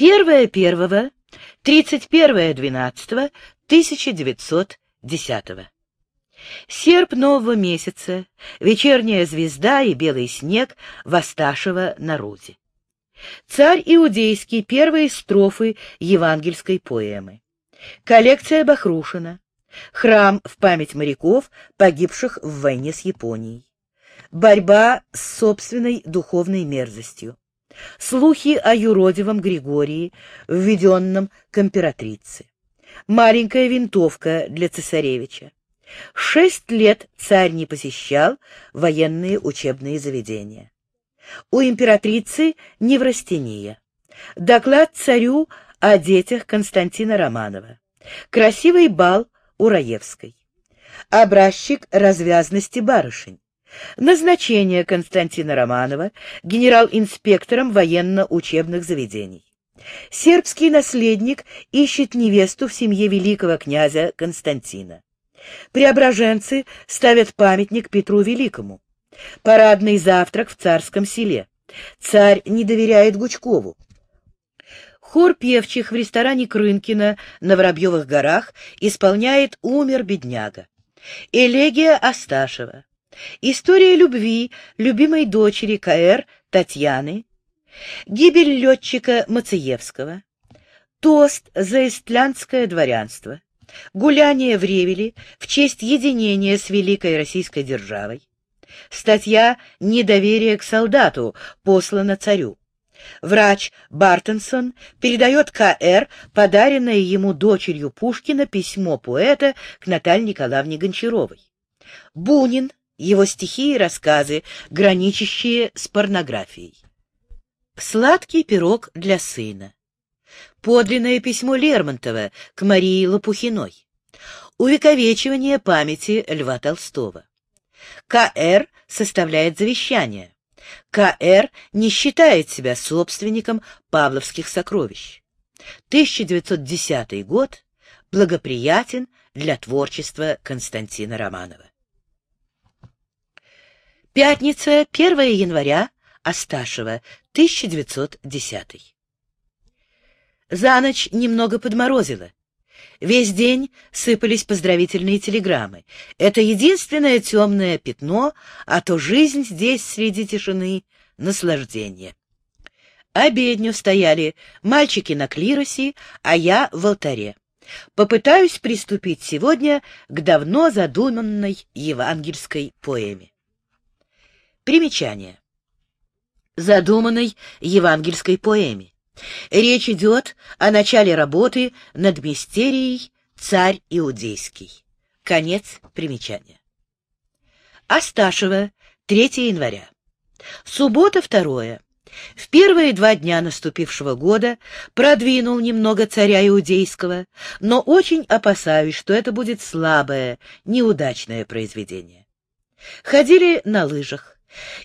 1 первого 31 12 1910 Серп нового месяца, вечерняя звезда и белый снег Восташева на Рузе. Царь Иудейский, первые строфы евангельской поэмы. Коллекция Бахрушина. Храм в память моряков, погибших в войне с Японией. Борьба с собственной духовной мерзостью. Слухи о юродивом Григории, введенном к императрице. Маленькая винтовка для цесаревича. Шесть лет царь не посещал военные учебные заведения. У императрицы неврастения. Доклад царю о детях Константина Романова. Красивый бал у Раевской. Образчик развязности барышень. Назначение Константина Романова генерал-инспектором военно-учебных заведений. Сербский наследник ищет невесту в семье великого князя Константина. Преображенцы ставят памятник Петру Великому. Парадный завтрак в царском селе. Царь не доверяет Гучкову. Хор певчих в ресторане Крынкина на Воробьевых горах исполняет «Умер бедняга». Элегия Асташева. История любви любимой дочери К.Р. Татьяны. Гибель летчика Мациевского. Тост за истлянское дворянство. Гуляние в Ревеле в честь единения с великой российской державой. Статья «Недоверие к солдату» послана царю. Врач Бартенсон передает К.Р. подаренное ему дочерью Пушкина письмо поэта к Наталье Николаевне Гончаровой. Бунин, его стихи и рассказы, граничащие с порнографией. Сладкий пирог для сына. Подлинное письмо Лермонтова к Марии Лопухиной. Увековечивание памяти Льва Толстого. К.Р. составляет завещание. К.Р. не считает себя собственником павловских сокровищ. 1910 год благоприятен для творчества Константина Романова. Пятница, 1 января, Асташева, 1910. За ночь немного подморозило. Весь день сыпались поздравительные телеграммы. Это единственное темное пятно, а то жизнь здесь среди тишины — наслаждение. Обедню стояли мальчики на клиросе, а я в алтаре. Попытаюсь приступить сегодня к давно задуманной евангельской поэме. Примечание. Задуманной евангельской поэме. Речь идет о начале работы над мистерией «Царь Иудейский». Конец примечания. Асташева, 3 января. Суббота, 2. В первые два дня наступившего года продвинул немного царя Иудейского, но очень опасаюсь, что это будет слабое, неудачное произведение. Ходили на лыжах.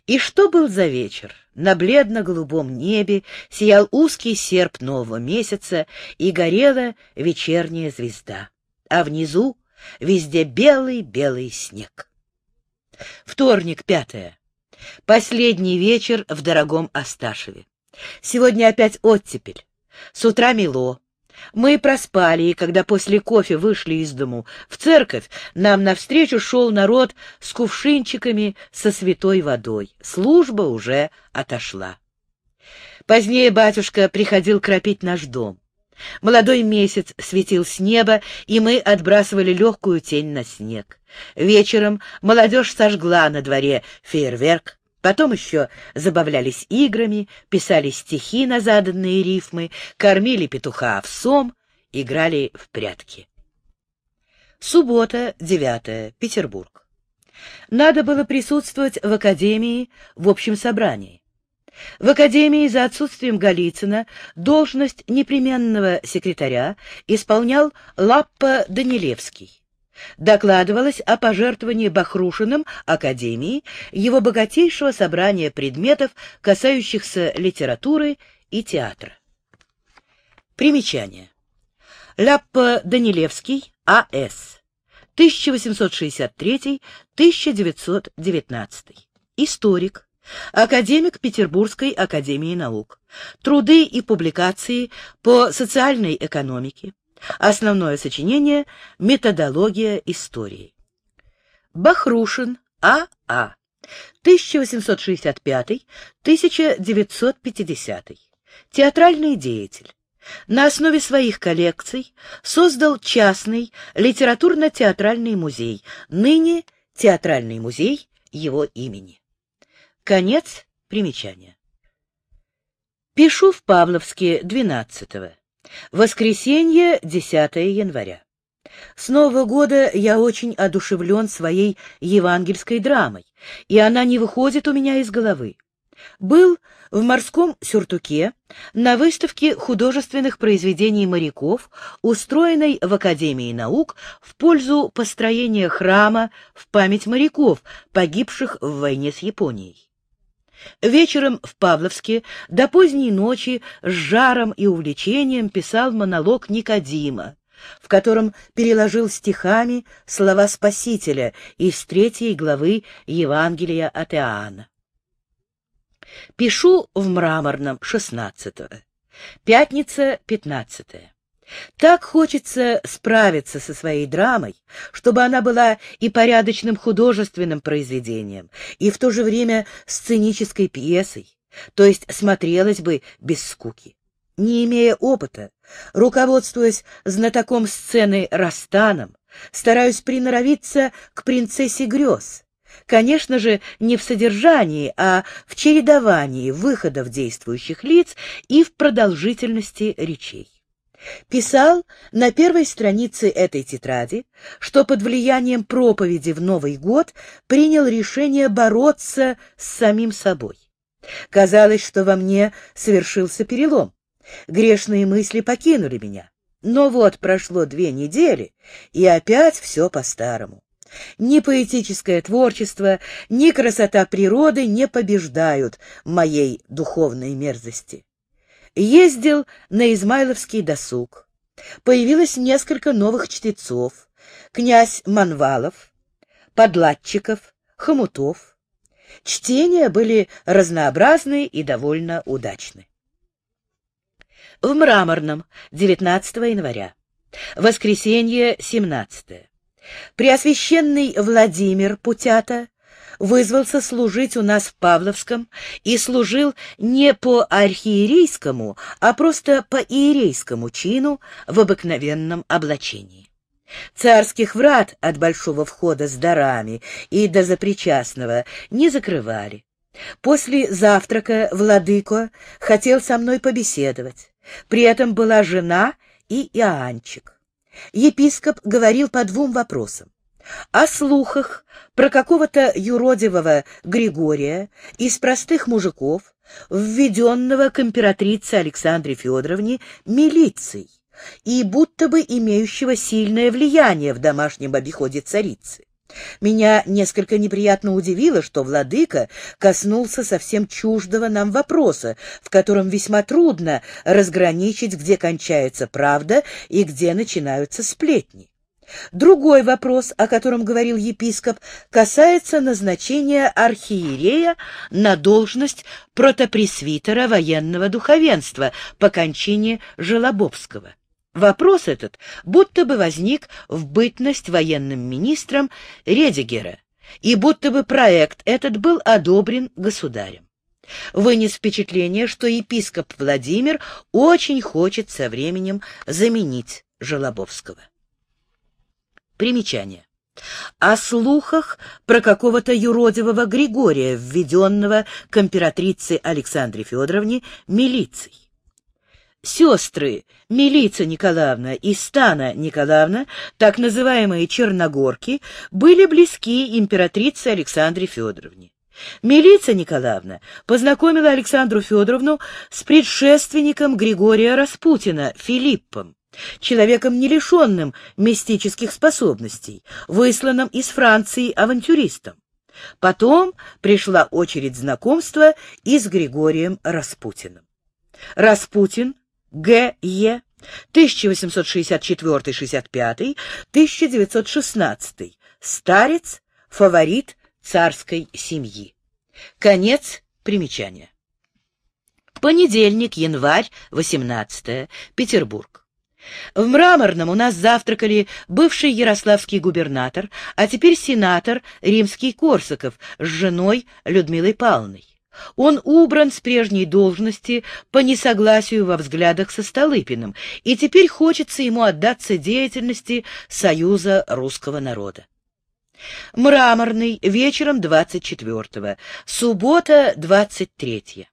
И что был за вечер? На бледно-голубом небе сиял узкий серп нового месяца и горела вечерняя звезда, а внизу везде белый-белый снег. Вторник, пятое. Последний вечер в дорогом Асташеве. Сегодня опять оттепель. С утра мело. Мы проспали, и когда после кофе вышли из дому в церковь, нам навстречу шел народ с кувшинчиками со святой водой. Служба уже отошла. Позднее батюшка приходил кропить наш дом. Молодой месяц светил с неба, и мы отбрасывали легкую тень на снег. Вечером молодежь сожгла на дворе фейерверк, Потом еще забавлялись играми, писали стихи на заданные рифмы, кормили петуха овсом, играли в прятки. Суббота, 9 Петербург. Надо было присутствовать в академии в общем собрании. В академии за отсутствием Голицына должность непременного секретаря исполнял Лаппа Данилевский. Докладывалось о пожертвовании Бахрушиным Академии его богатейшего собрания предметов, касающихся литературы и театра. Примечание. Ляппо Данилевский, А.С. 1863-1919. Историк, академик Петербургской академии наук, труды и публикации по социальной экономике, основное сочинение «Методология истории». Бахрушин А.А. 1865-1950. Театральный деятель. На основе своих коллекций создал частный литературно-театральный музей, ныне Театральный музей его имени. Конец примечания. Пишу в Павловске 12-го. Воскресенье, 10 января. С Нового года я очень одушевлен своей евангельской драмой, и она не выходит у меня из головы. Был в морском сюртуке на выставке художественных произведений моряков, устроенной в Академии наук в пользу построения храма в память моряков, погибших в войне с Японией. Вечером в Павловске до поздней ночи с жаром и увлечением писал монолог Никодима, в котором переложил стихами слова Спасителя из третьей главы Евангелия от Иоанна. Пишу в мраморном 16-го. Пятница 15 -е. Так хочется справиться со своей драмой, чтобы она была и порядочным художественным произведением, и в то же время сценической пьесой, то есть смотрелась бы без скуки. Не имея опыта, руководствуясь знатоком сцены Растаном, стараюсь приноровиться к принцессе грез, Конечно же, не в содержании, а в чередовании выходов действующих лиц и в продолжительности речей. Писал на первой странице этой тетради, что под влиянием проповеди в Новый год принял решение бороться с самим собой. Казалось, что во мне совершился перелом. Грешные мысли покинули меня. Но вот прошло две недели, и опять все по-старому. Ни поэтическое творчество, ни красота природы не побеждают моей духовной мерзости. Ездил на Измайловский досуг. Появилось несколько новых чтецов. Князь Манвалов, Подлатчиков, Хомутов. Чтения были разнообразны и довольно удачны. В Мраморном, 19 января. Воскресенье, 17. Преосвященный Владимир Путята вызвался служить у нас в Павловском и служил не по архиерейскому, а просто по иерейскому чину в обыкновенном облачении. Царских врат от большого входа с дарами и до запричастного не закрывали. После завтрака владыко хотел со мной побеседовать. При этом была жена и Иоанчик. Епископ говорил по двум вопросам. О слухах про какого-то юродивого Григория из простых мужиков, введенного к императрице Александре Федоровне милицией и будто бы имеющего сильное влияние в домашнем обиходе царицы. Меня несколько неприятно удивило, что владыка коснулся совсем чуждого нам вопроса, в котором весьма трудно разграничить, где кончается правда и где начинаются сплетни. Другой вопрос, о котором говорил епископ, касается назначения архиерея на должность протопресвитера военного духовенства по кончине Желобовского. Вопрос этот будто бы возник в бытность военным министром Редигера, и будто бы проект этот был одобрен государем. Вынес впечатление, что епископ Владимир очень хочет со временем заменить Желобовского. Примечание. О слухах про какого-то юродивого Григория, введенного к императрице Александре Федоровне милицией. Сестры Милица Николаевна и Стана Николаевна, так называемые Черногорки, были близки императрице Александре Федоровне. Милица Николаевна познакомила Александру Федоровну с предшественником Григория Распутина, Филиппом, человеком не лишенным мистических способностей, высланным из Франции авантюристом. Потом пришла очередь знакомства и с Григорием Распутиным. Распутин Г. Е. 1864-65, 1916. Старец, фаворит царской семьи. Конец примечания. Понедельник, январь, 18 Петербург. В Мраморном у нас завтракали бывший ярославский губернатор, а теперь сенатор римский Корсаков с женой Людмилой Павловной. Он убран с прежней должности по несогласию во взглядах со Столыпиным, и теперь хочется ему отдаться деятельности Союза русского народа. Мраморный вечером 24-го, суббота 23-е.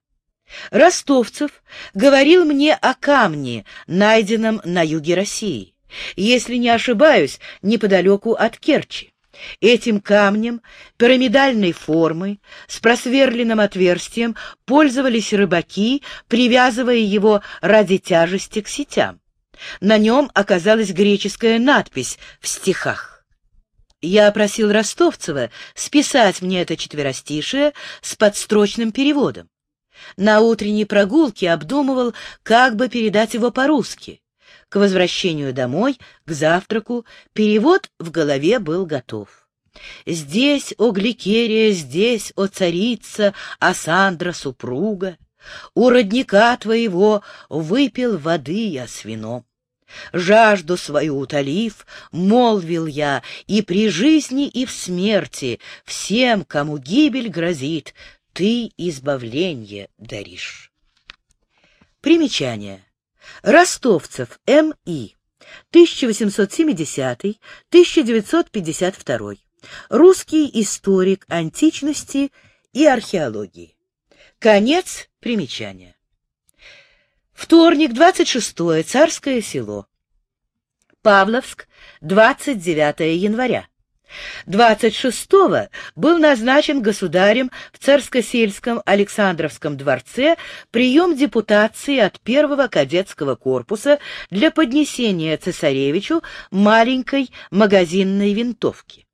Ростовцев говорил мне о камне, найденном на юге России, если не ошибаюсь, неподалеку от Керчи. Этим камнем пирамидальной формы с просверленным отверстием пользовались рыбаки, привязывая его ради тяжести к сетям. На нем оказалась греческая надпись в стихах. Я просил Ростовцева списать мне это четверостишее с подстрочным переводом. На утренней прогулке обдумывал, как бы передать его по-русски. К возвращению домой, к завтраку, перевод в голове был готов. Здесь, о Гликерия, здесь, о царица, а Сандра супруга, у родника твоего выпил воды я с вином. Жажду свою утолив, молвил я, и при жизни, и в смерти всем, кому гибель грозит, ты избавление даришь. Примечание. Ростовцев М.И. 1870-1952. Русский историк античности и археологии. Конец примечания. Вторник, 26 Царское село. Павловск, 29 января. 26-го был назначен государем в Царско-сельском Александровском дворце прием депутации от первого кадетского корпуса для поднесения цесаревичу маленькой магазинной винтовки.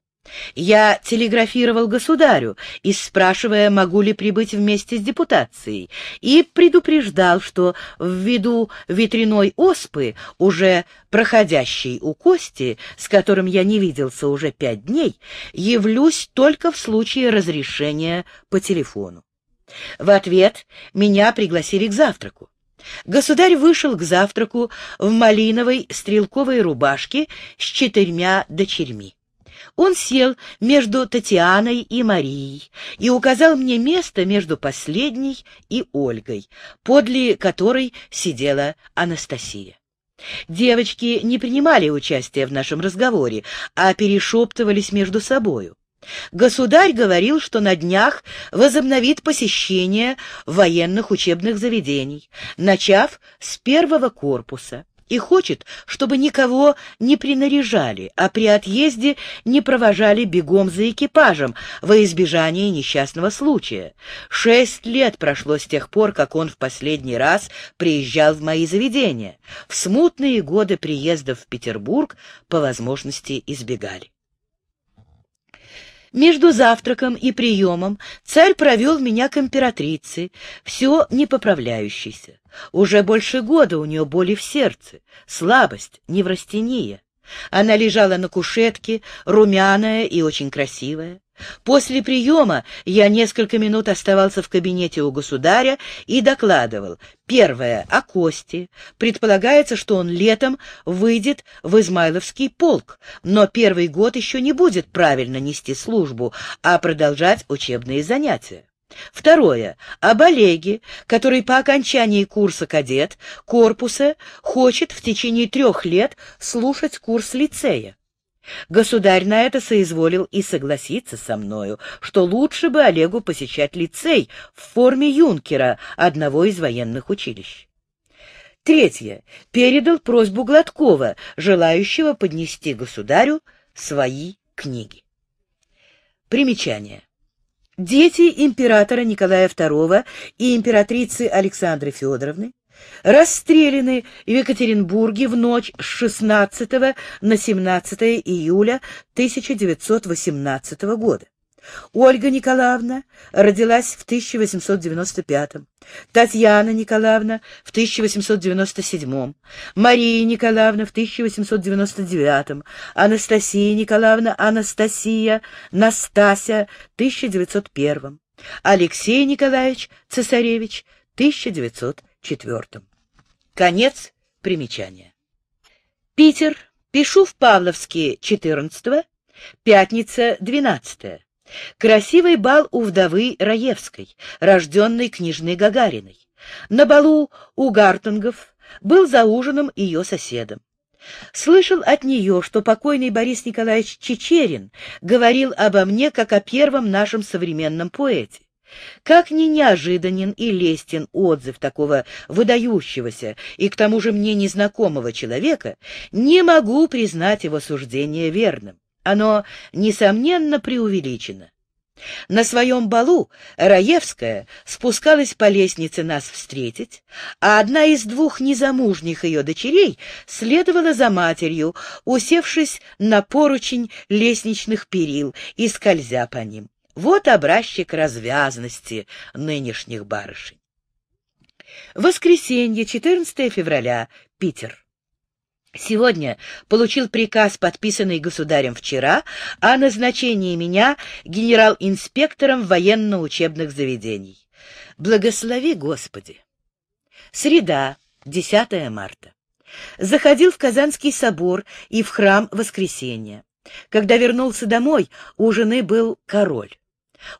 Я телеграфировал государю, и спрашивая, могу ли прибыть вместе с депутацией, и предупреждал, что ввиду ветряной оспы, уже проходящей у Кости, с которым я не виделся уже пять дней, явлюсь только в случае разрешения по телефону. В ответ меня пригласили к завтраку. Государь вышел к завтраку в малиновой стрелковой рубашке с четырьмя дочерьми. Он сел между Татьяной и Марией и указал мне место между последней и Ольгой, подле которой сидела Анастасия. Девочки не принимали участия в нашем разговоре, а перешептывались между собою. Государь говорил, что на днях возобновит посещение военных учебных заведений, начав с первого корпуса и хочет, чтобы никого не принаряжали, а при отъезде не провожали бегом за экипажем во избежание несчастного случая. Шесть лет прошло с тех пор, как он в последний раз приезжал в мои заведения. В смутные годы приездов в Петербург по возможности избегали. Между завтраком и приемом царь провел меня к императрице, все не поправляющейся. Уже больше года у нее боли в сердце, слабость, неврастения. Она лежала на кушетке, румяная и очень красивая. После приема я несколько минут оставался в кабинете у государя и докладывал. Первое — о Косте. Предполагается, что он летом выйдет в Измайловский полк, но первый год еще не будет правильно нести службу, а продолжать учебные занятия. Второе. Об Олеге, который по окончании курса кадет корпуса хочет в течение трех лет слушать курс лицея. Государь на это соизволил и согласиться со мною, что лучше бы Олегу посещать лицей в форме юнкера одного из военных училищ. Третье. Передал просьбу Гладкова, желающего поднести государю свои книги. Примечание. Дети императора Николая II и императрицы Александры Федоровны расстреляны в Екатеринбурге в ночь с 16 на 17 июля 1918 года. Ольга Николаевна родилась в 1895, Татьяна Николаевна в 1897, Мария Николаевна в 1899, Анастасия Николаевна Анастасия Настася в 1901. Алексей Николаевич Цесаревич, 1904. Конец примечания. Питер. Пишу в Павловске 14 пятница 12 Красивый бал у вдовы Раевской, рожденной княжны Гагариной. На балу у Гартунгов был за ужином ее соседом. Слышал от нее, что покойный Борис Николаевич Чечерин говорил обо мне как о первом нашем современном поэте. Как ни неожиданен и лестен отзыв такого выдающегося и к тому же мне незнакомого человека, не могу признать его суждение верным. Оно, несомненно, преувеличено. На своем балу Раевская спускалась по лестнице нас встретить, а одна из двух незамужних ее дочерей следовала за матерью, усевшись на поручень лестничных перил и скользя по ним. Вот образчик развязности нынешних барышень. Воскресенье, 14 февраля, Питер. Сегодня получил приказ, подписанный государем вчера, о назначении меня генерал-инспектором военно-учебных заведений. Благослови, Господи! Среда, 10 марта. Заходил в Казанский собор и в храм Воскресения. Когда вернулся домой, у жены был король.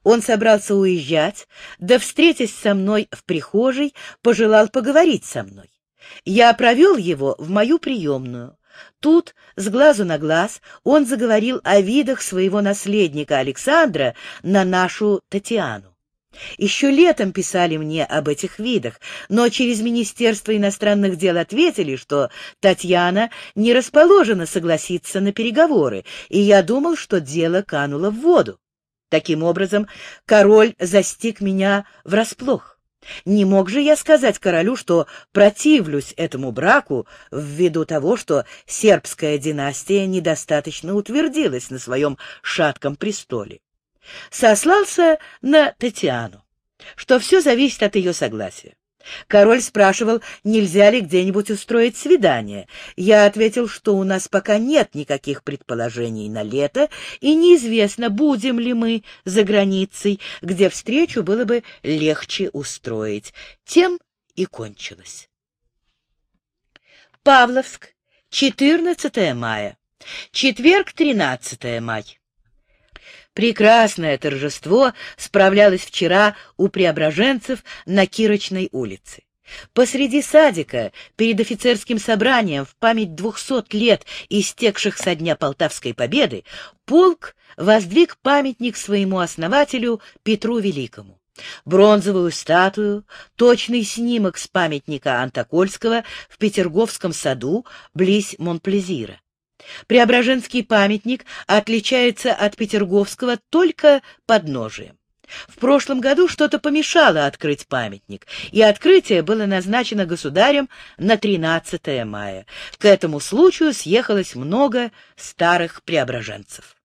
Он собрался уезжать, да, встретясь со мной в прихожей, пожелал поговорить со мной. Я провел его в мою приемную. Тут, с глазу на глаз, он заговорил о видах своего наследника Александра на нашу Татьяну. Еще летом писали мне об этих видах, но через Министерство иностранных дел ответили, что Татьяна не расположена согласиться на переговоры, и я думал, что дело кануло в воду. Таким образом, король застиг меня врасплох. Не мог же я сказать королю, что противлюсь этому браку ввиду того, что сербская династия недостаточно утвердилась на своем шатком престоле. Сослался на Татьяну, что все зависит от ее согласия. Король спрашивал, нельзя ли где-нибудь устроить свидание. Я ответил, что у нас пока нет никаких предположений на лето, и неизвестно, будем ли мы за границей, где встречу было бы легче устроить. Тем и кончилось. Павловск, 14 мая. Четверг, 13 мая. Прекрасное торжество справлялось вчера у преображенцев на Кирочной улице. Посреди садика, перед офицерским собранием в память двухсот лет истекших со дня Полтавской победы, полк воздвиг памятник своему основателю Петру Великому. Бронзовую статую, точный снимок с памятника Антокольского в Петерговском саду близ Монплезира. Преображенский памятник отличается от Петерговского только подножием. В прошлом году что-то помешало открыть памятник, и открытие было назначено государем на 13 мая. К этому случаю съехалось много старых преображенцев.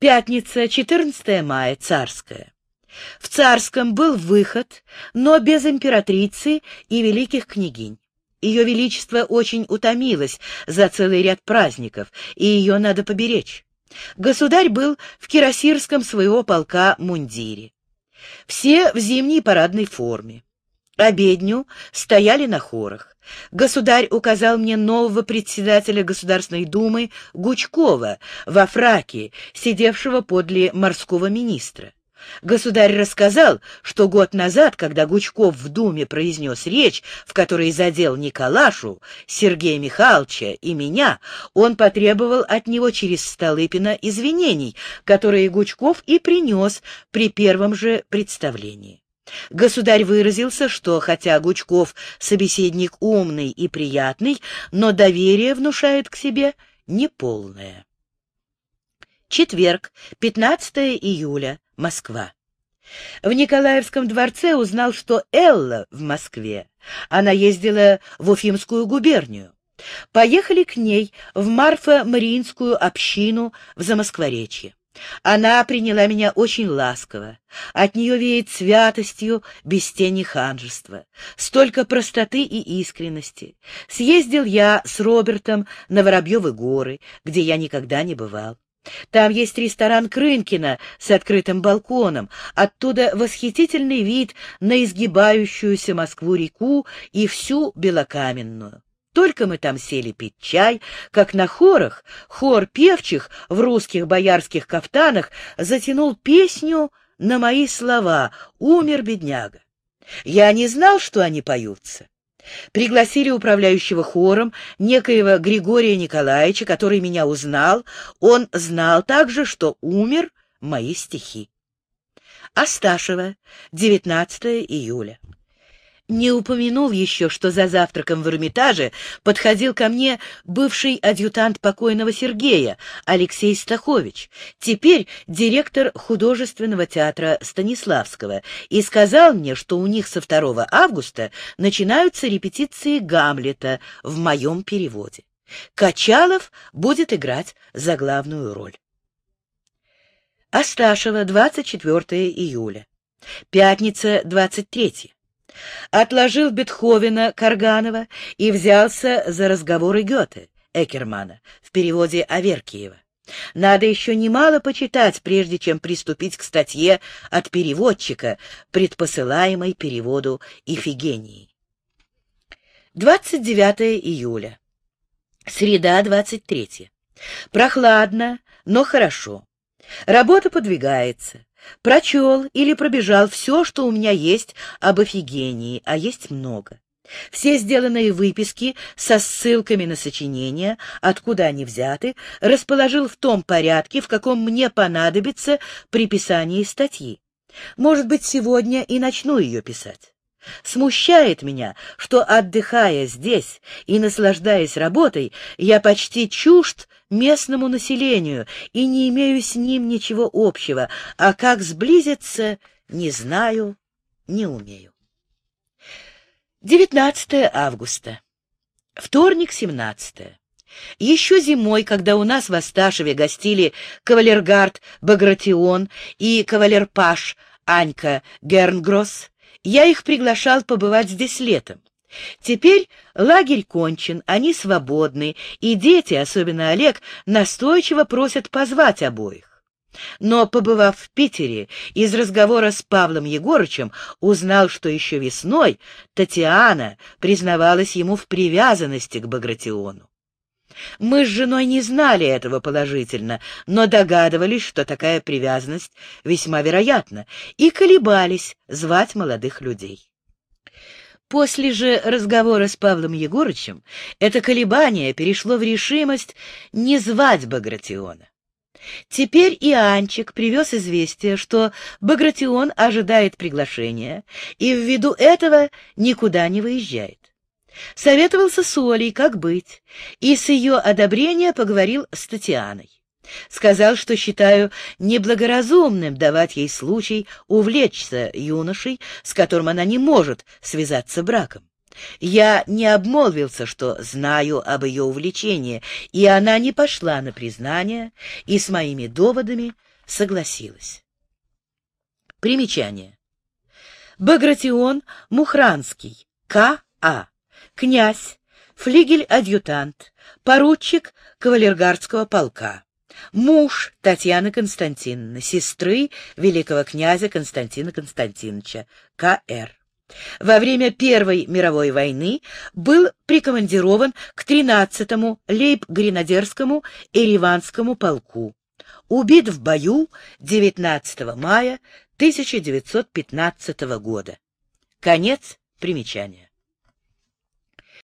Пятница, 14 мая, царская. В царском был выход, но без императрицы и великих княгинь. Ее Величество очень утомилось за целый ряд праздников, и ее надо поберечь. Государь был в кирасирском своего полка мундире. Все в зимней парадной форме. Обедню стояли на хорах. Государь указал мне нового председателя Государственной Думы Гучкова во фраке, сидевшего подле морского министра. Государь рассказал, что год назад, когда Гучков в Думе произнес речь, в которой задел Николашу, Сергея Михайловича и меня, он потребовал от него через Столыпина извинений, которые Гучков и принес при первом же представлении. Государь выразился, что хотя Гучков собеседник умный и приятный, но доверие внушает к себе неполное. Четверг, 15 июля. Москва. В Николаевском дворце узнал, что Элла в Москве. Она ездила в Уфимскую губернию. Поехали к ней в Марфо-Мариинскую общину в Замоскворечье. Она приняла меня очень ласково. От нее веет святостью, без тени ханжества. Столько простоты и искренности. Съездил я с Робертом на Воробьевы горы, где я никогда не бывал. Там есть ресторан Крынкина с открытым балконом. Оттуда восхитительный вид на изгибающуюся Москву-реку и всю Белокаменную. Только мы там сели пить чай, как на хорах, хор певчих в русских боярских кафтанах затянул песню на мои слова «Умер бедняга». Я не знал, что они поются. Пригласили управляющего хором, некоего Григория Николаевича, который меня узнал. Он знал также, что умер мои стихи. Асташева, 19 июля. Не упомянул еще, что за завтраком в Эрмитаже подходил ко мне бывший адъютант покойного Сергея, Алексей Стахович, теперь директор художественного театра Станиславского, и сказал мне, что у них со 2 августа начинаются репетиции «Гамлета» в моем переводе. Качалов будет играть за главную роль. Асташева, 24 июля. Пятница, 23 отложил Бетховена Карганова и взялся за разговоры Гёте Экермана в переводе Аверкиева. Надо еще немало почитать, прежде чем приступить к статье от переводчика, предпосылаемой переводу Ифигении. 29 июля. Среда, 23. Прохладно, но хорошо. Работа подвигается. Прочел или пробежал все, что у меня есть об Офигении, а есть много. Все сделанные выписки со ссылками на сочинения, откуда они взяты, расположил в том порядке, в каком мне понадобится при писании статьи. Может быть, сегодня и начну ее писать. Смущает меня, что, отдыхая здесь и наслаждаясь работой, я почти чужд местному населению и не имею с ним ничего общего, а как сблизиться, не знаю, не умею. 19 августа. Вторник, 17. Еще зимой, когда у нас в Асташеве гостили кавалергард Багратион и кавалер Паш Анька Гернгросс, я их приглашал побывать здесь летом. Теперь лагерь кончен, они свободны, и дети, особенно Олег, настойчиво просят позвать обоих. Но, побывав в Питере, из разговора с Павлом Егорычем узнал, что еще весной Татьяна признавалась ему в привязанности к Багратиону. Мы с женой не знали этого положительно, но догадывались, что такая привязанность весьма вероятна, и колебались звать молодых людей. После же разговора с Павлом Егорычем это колебание перешло в решимость не звать Багратиона. Теперь и Анчик привез известие, что Багратион ожидает приглашения и ввиду этого никуда не выезжает. Советовался с Олей, как быть, и с ее одобрения поговорил с Татьяной. Сказал, что считаю неблагоразумным давать ей случай увлечься юношей, с которым она не может связаться браком. Я не обмолвился, что знаю об ее увлечении, и она не пошла на признание и с моими доводами согласилась. Примечание. Багратион Мухранский, К.А князь, флигель-адъютант, поручик кавалергардского полка, муж Татьяны Константиновны, сестры великого князя Константина Константиновича, К.Р. Во время Первой мировой войны был прикомандирован к 13-му лейб-гренадерскому Ереванскому полку. Убит в бою 19 мая 1915 года. Конец примечания.